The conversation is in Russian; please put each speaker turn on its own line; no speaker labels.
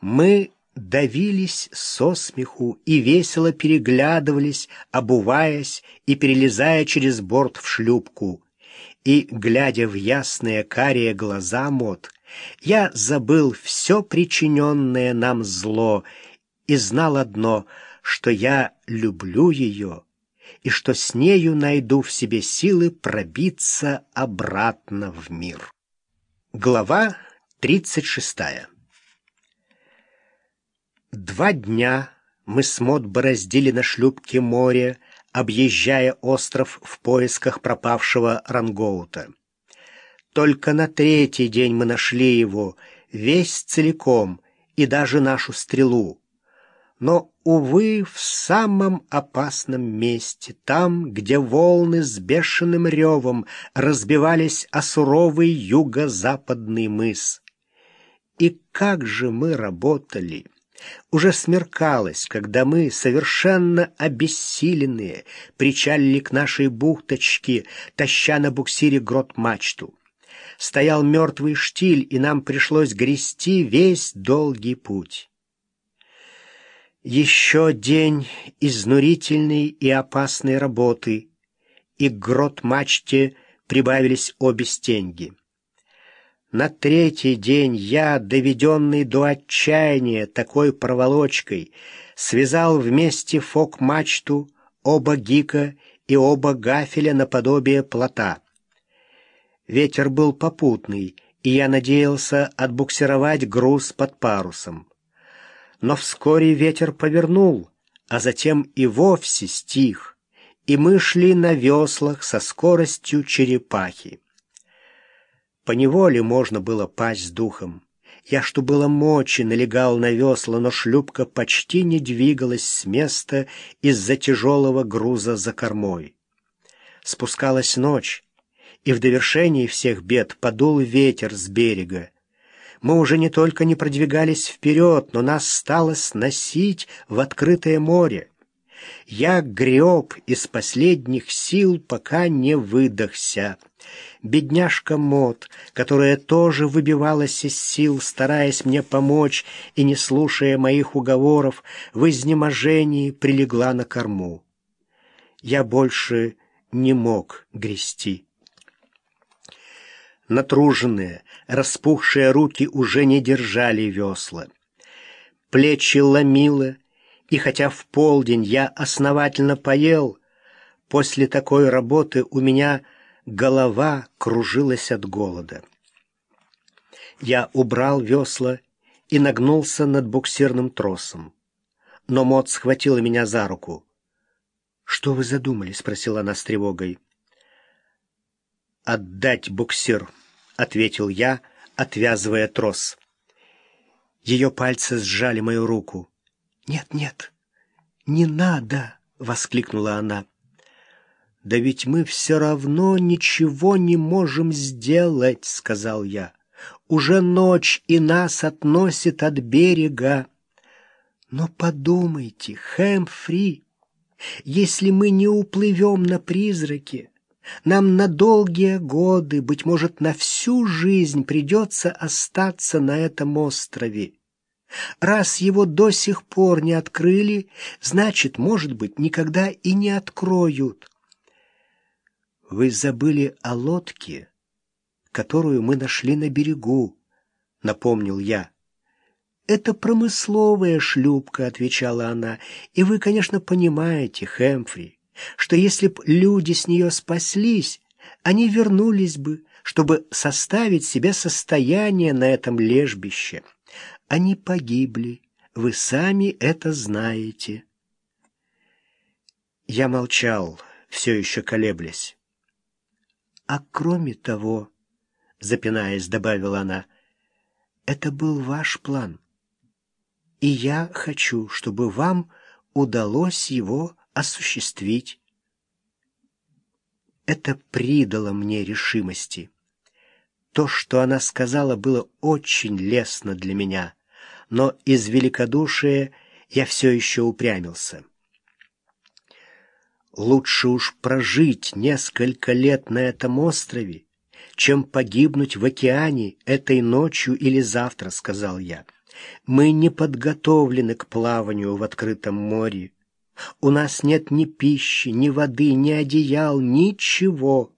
Мы давились со смеху и весело переглядывались, обуваясь и перелезая через борт в шлюпку. И, глядя в ясные карие глаза Мот, я забыл все причиненное нам зло и знал одно, что я люблю ее и что с нею найду в себе силы пробиться обратно в мир. Глава тридцать шестая Два дня мы с Мод бороздили на шлюпке море, объезжая остров в поисках пропавшего рангоута. Только на третий день мы нашли его, весь целиком, и даже нашу стрелу. Но, увы, в самом опасном месте, там, где волны с бешеным ревом разбивались о суровый юго-западный мыс. И как же мы работали! Уже смеркалось, когда мы, совершенно обессиленные, причалили к нашей бухточке, таща на буксире грот-мачту. Стоял мертвый штиль, и нам пришлось грести весь долгий путь. Еще день изнурительной и опасной работы, и к грот-мачте прибавились обе стенги. На третий день я, доведенный до отчаяния такой проволочкой, связал вместе фок-мачту, оба гика и оба гафеля наподобие плота. Ветер был попутный, и я надеялся отбуксировать груз под парусом. Но вскоре ветер повернул, а затем и вовсе стих, и мы шли на веслах со скоростью черепахи. По неволе можно было пасть с духом. Я, что было мочи, налегал на весла, но шлюпка почти не двигалась с места из-за тяжелого груза за кормой. Спускалась ночь, и в довершении всех бед подул ветер с берега. Мы уже не только не продвигались вперед, но нас стало сносить в открытое море. Я греб из последних сил, пока не выдохся. Бедняжка Мот, которая тоже выбивалась из сил, стараясь мне помочь и не слушая моих уговоров, в изнеможении прилегла на корму. Я больше не мог грести. Натруженные, распухшие руки уже не держали весла. Плечи ломило, и хотя в полдень я основательно поел, после такой работы у меня голова кружилась от голода. Я убрал весла и нагнулся над буксирным тросом. Но Мот схватила меня за руку. «Что вы задумали?» — спросила она с тревогой. «Отдать буксир», — ответил я, отвязывая трос. Ее пальцы сжали мою руку. «Нет, нет, не надо!» — воскликнула она. «Да ведь мы все равно ничего не можем сделать», — сказал я. «Уже ночь, и нас относит от берега». «Но подумайте, Хэмфри, если мы не уплывем на призраки, нам на долгие годы, быть может, на всю жизнь придется остаться на этом острове. Раз его до сих пор не открыли, значит, может быть, никогда и не откроют. Вы забыли о лодке, которую мы нашли на берегу, напомнил я. Это промысловая шлюпка, отвечала она. И вы, конечно, понимаете, Хэмфри, что если б люди с нее спаслись, они вернулись бы, чтобы составить себе состояние на этом лежбище. Они погибли. Вы сами это знаете. Я молчал, все еще колеблясь. А кроме того, запинаясь, добавила она, это был ваш план. И я хочу, чтобы вам удалось его осуществить. Это придало мне решимости. То, что она сказала, было очень лестно для меня — но из великодушия я все еще упрямился. Лучше уж прожить несколько лет на этом острове, чем погибнуть в океане этой ночью или завтра, сказал я. Мы не подготовлены к плаванию в открытом море. У нас нет ни пищи, ни воды, ни одеял, ничего.